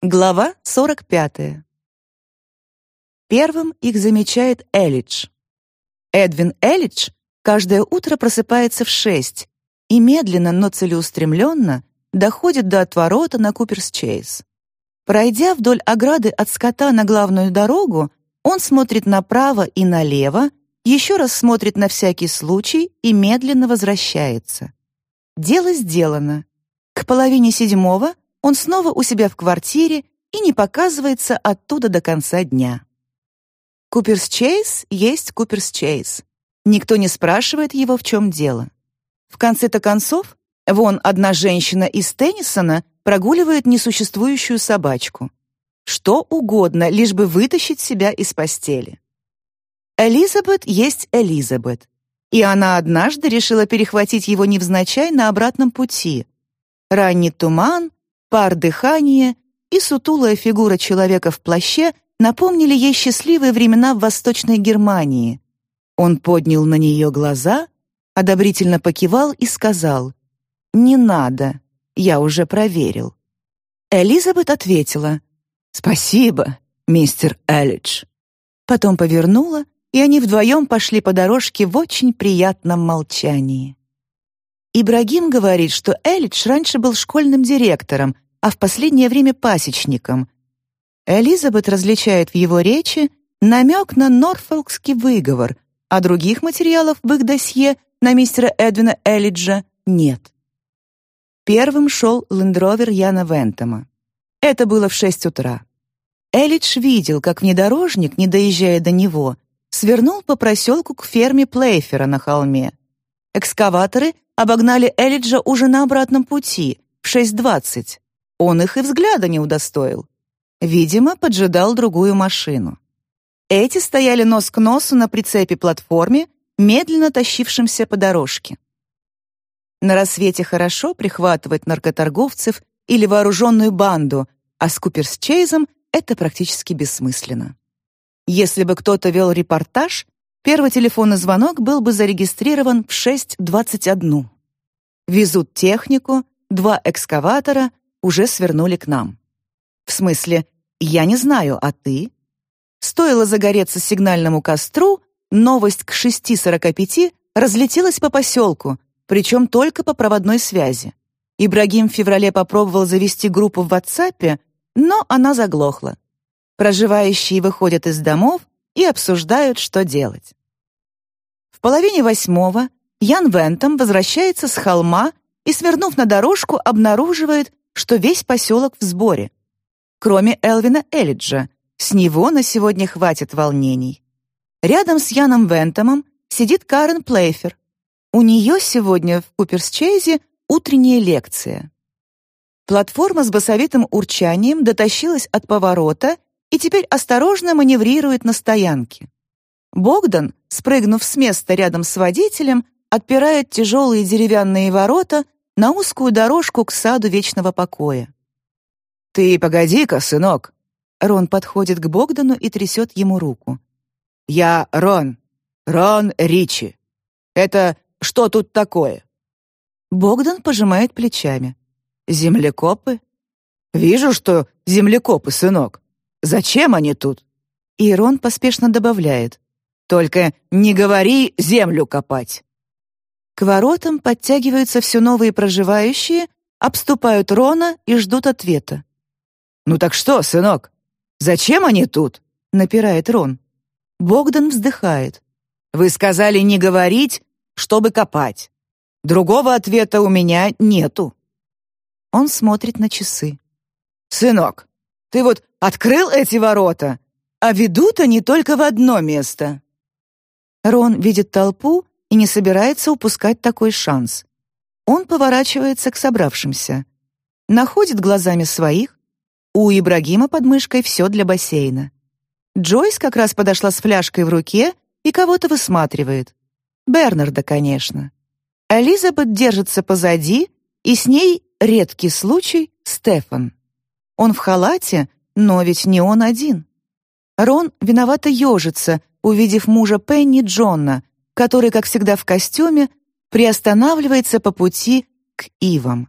Глава 45. Первым их замечает Элидж. Эдвин Элидж каждое утро просыпается в шесть и медленно, но целеустремленно доходит до отворота на Куперс-Чейз. Пройдя вдоль ограды от скота на главную дорогу, он смотрит направо и налево, еще раз смотрит на всякий случай и медленно возвращается. Дело сделано. К половине седьмого он снова у себя в квартире и не показывается оттуда до конца дня. Куперс Чейз есть Куперс Чейз. Никто не спрашивает его, в чем дело. В конце-то концов, вон одна женщина из Теннисона прогуливает несуществующую собачку. Что угодно, лишь бы вытащить себя из постели. Элизабет есть Элизабет. И она однажды решила перехватить его невзначай на обратном пути. Ранний туман, пар дыхания и сутулая фигура человека в плаще напомнили ей счастливые времена в Восточной Германии. Он поднял на нее глаза, одобрительно покивал и сказал «Не надо, я уже проверил». Элизабет ответила «Спасибо, мистер Эллидж». Потом повернула, и они вдвоем пошли по дорожке в очень приятном молчании. Ибрагим говорит, что Элидж раньше был школьным директором, а в последнее время пасечником. Элизабет различает в его речи намек на норфолкский выговор, а других материалов в их досье на мистера Эдвина Элиджа нет. Первым шел лендровер Яна Вентома. Это было в шесть утра. Элидж видел, как внедорожник, не доезжая до него, свернул по проселку к ферме Плейфера на холме. Экскаваторы обогнали Элиджа уже на обратном пути, в 6.20. Он их и взгляда не удостоил. Видимо, поджидал другую машину. Эти стояли нос к носу на прицепе-платформе, медленно тащившемся по дорожке. На рассвете хорошо прихватывать наркоторговцев или вооруженную банду, а с Куперс-Чейзом это практически бессмысленно. Если бы кто-то вел репортаж, Первый телефонный звонок был бы зарегистрирован в 6.21. Везут технику, два экскаватора уже свернули к нам. В смысле, я не знаю, а ты? Стоило загореться сигнальному костру, новость к 6.45 разлетелась по поселку, причем только по проводной связи. Ибрагим в феврале попробовал завести группу в WhatsApp, но она заглохла. Проживающие выходят из домов и обсуждают, что делать. В половине восьмого Ян Вентом возвращается с холма и, свернув на дорожку, обнаруживает, что весь поселок в сборе. Кроме Элвина Эллиджа, с него на сегодня хватит волнений. Рядом с Яном Вентомом сидит Карен Плейфер. У нее сегодня в Куперсчейзе утренняя лекция. Платформа с басовитым урчанием дотащилась от поворота и теперь осторожно маневрирует на стоянке. Богдан, спрыгнув с места рядом с водителем, отпирает тяжелые деревянные ворота на узкую дорожку к саду вечного покоя. «Ты погоди-ка, сынок!» Рон подходит к Богдану и трясет ему руку. «Я Рон. Рон Ричи. Это что тут такое?» Богдан пожимает плечами. «Землекопы?» «Вижу, что землекопы, сынок. Зачем они тут?» И Рон поспешно добавляет. «Только не говори землю копать». К воротам подтягиваются все новые проживающие, обступают Рона и ждут ответа. «Ну так что, сынок, зачем они тут?» — напирает Рон. Богдан вздыхает. «Вы сказали не говорить, чтобы копать. Другого ответа у меня нету». Он смотрит на часы. «Сынок, ты вот открыл эти ворота, а ведут они только в одно место». Рон видит толпу и не собирается упускать такой шанс. Он поворачивается к собравшимся. Находит глазами своих. У Ибрагима под мышкой все для бассейна. Джойс как раз подошла с фляжкой в руке и кого-то высматривает. Бернарда, конечно. Элизабет держится позади, и с ней редкий случай Стефан. Он в халате, но ведь не он один. Рон виновато ежится, увидев мужа Пенни Джонна, который, как всегда в костюме, приостанавливается по пути к Ивам.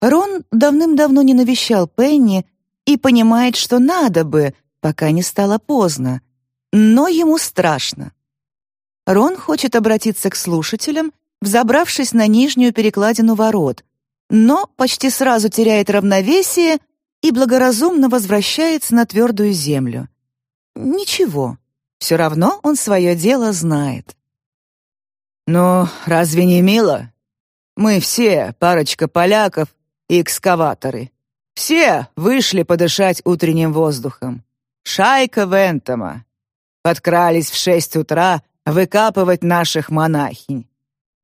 Рон давным-давно не навещал Пенни и понимает, что надо бы, пока не стало поздно. Но ему страшно. Рон хочет обратиться к слушателям, взобравшись на нижнюю перекладину ворот, но почти сразу теряет равновесие и благоразумно возвращается на твердую землю. Ничего, все равно он свое дело знает. «Ну, разве не мило? Мы все, парочка поляков и экскаваторы, все вышли подышать утренним воздухом. Шайка Вентома. Подкрались в шесть утра выкапывать наших монахинь.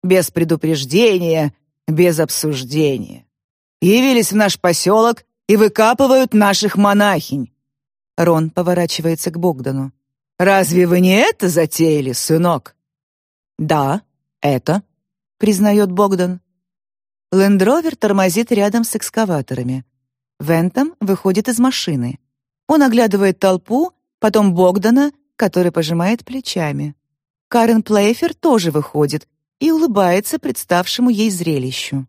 Без предупреждения, без обсуждения. Явились в наш поселок и выкапывают наших монахинь. Рон поворачивается к Богдану. «Разве вы не это затеяли, сынок?» «Да, это», — признает Богдан. Лендровер тормозит рядом с экскаваторами. Вентом выходит из машины. Он оглядывает толпу, потом Богдана, который пожимает плечами. Карен Плейфер тоже выходит и улыбается представшему ей зрелищу.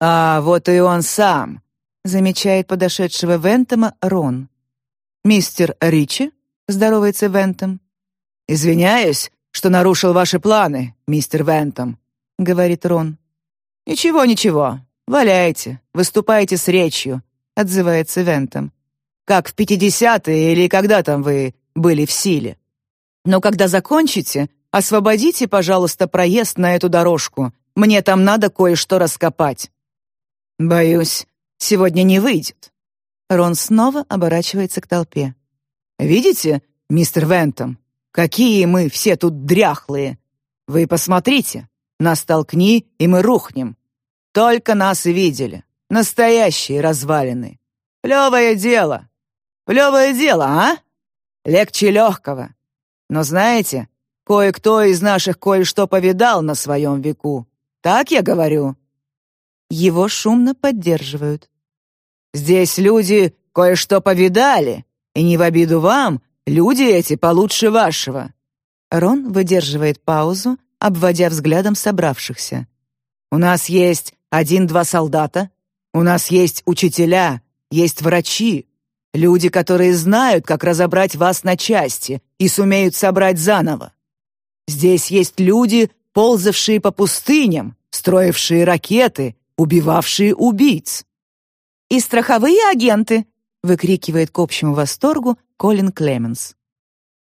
«А вот и он сам», — замечает подошедшего Вентома Рон. «Мистер Ричи?» — здоровается Вентом. «Извиняюсь, что нарушил ваши планы, мистер Вентом», — говорит Рон. «Ничего, ничего. Валяйте, выступайте с речью», — отзывается Вентом. «Как в пятидесятые или когда там вы были в силе. Но когда закончите, освободите, пожалуйста, проезд на эту дорожку. Мне там надо кое-что раскопать». «Боюсь, сегодня не выйдет», Рон снова оборачивается к толпе. «Видите, мистер Вентом, какие мы все тут дряхлые! Вы посмотрите, нас толкни, и мы рухнем. Только нас и видели. Настоящие развалины. Плевое дело. Плевое дело, а? Легче легкого. Но знаете, кое-кто из наших кое-что повидал на своем веку. Так я говорю?» Его шумно поддерживают. Здесь люди кое-что повидали, и не в обиду вам, люди эти получше вашего». Рон выдерживает паузу, обводя взглядом собравшихся. «У нас есть один-два солдата, у нас есть учителя, есть врачи, люди, которые знают, как разобрать вас на части и сумеют собрать заново. Здесь есть люди, ползавшие по пустыням, строившие ракеты, убивавшие убийц. «И страховые агенты!» — выкрикивает к общему восторгу Колин Клеменс.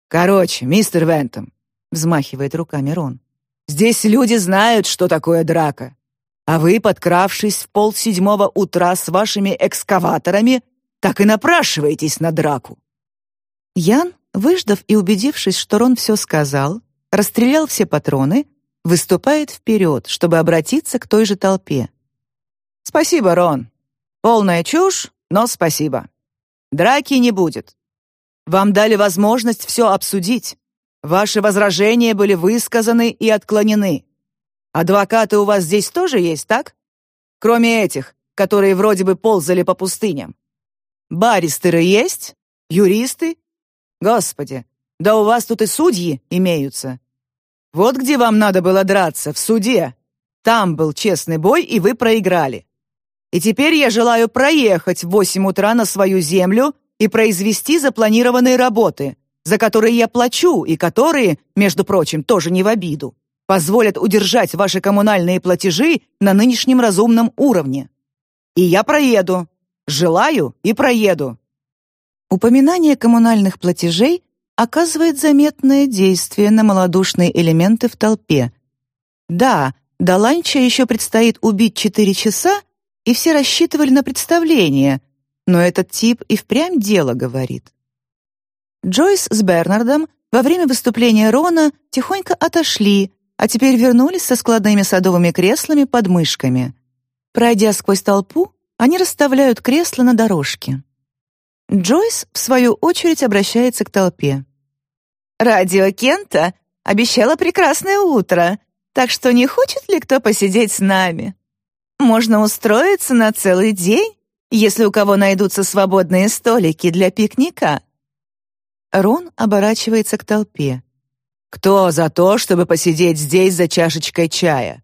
«Короче, мистер Вентом», — взмахивает руками Рон, «здесь люди знают, что такое драка. А вы, подкравшись в полседьмого утра с вашими экскаваторами, так и напрашиваетесь на драку». Ян, выждав и убедившись, что Рон все сказал, расстрелял все патроны, выступает вперед, чтобы обратиться к той же толпе. «Спасибо, Рон. Полная чушь, но спасибо. Драки не будет. Вам дали возможность все обсудить. Ваши возражения были высказаны и отклонены. Адвокаты у вас здесь тоже есть, так? Кроме этих, которые вроде бы ползали по пустыням. Баристеры есть? Юристы? Господи, да у вас тут и судьи имеются. Вот где вам надо было драться, в суде. Там был честный бой, и вы проиграли. И теперь я желаю проехать в восемь утра на свою землю и произвести запланированные работы, за которые я плачу и которые, между прочим, тоже не в обиду, позволят удержать ваши коммунальные платежи на нынешнем разумном уровне. И я проеду. Желаю и проеду. Упоминание коммунальных платежей оказывает заметное действие на малодушные элементы в толпе. Да, до ланча еще предстоит убить четыре часа, и все рассчитывали на представление, но этот тип и впрямь дело говорит. Джойс с Бернардом во время выступления Рона тихонько отошли, а теперь вернулись со складными садовыми креслами под мышками. Пройдя сквозь толпу, они расставляют кресла на дорожке. Джойс, в свою очередь, обращается к толпе. «Радио Кента обещало прекрасное утро, так что не хочет ли кто посидеть с нами?» Можно устроиться на целый день, если у кого найдутся свободные столики для пикника». Рон оборачивается к толпе. «Кто за то, чтобы посидеть здесь за чашечкой чая?»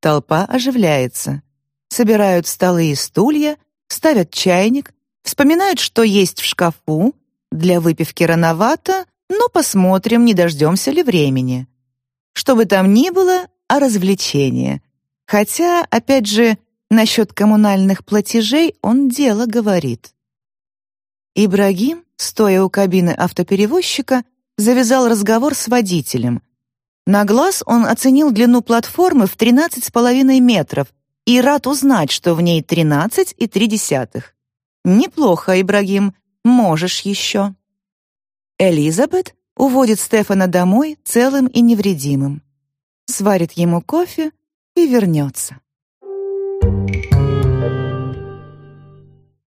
Толпа оживляется. Собирают столы и стулья, ставят чайник, Вспоминают, что есть в шкафу. Для выпивки рановато, но посмотрим, не дождемся ли времени. Что бы там ни было, а развлечение. Хотя, опять же, насчет коммунальных платежей он дело говорит. Ибрагим, стоя у кабины автоперевозчика, завязал разговор с водителем. На глаз он оценил длину платформы в 13,5 метров и рад узнать, что в ней 13,3. Неплохо, Ибрагим, можешь еще. Элизабет уводит Стефана домой целым и невредимым. Сварит ему кофе и вернется. Thank you.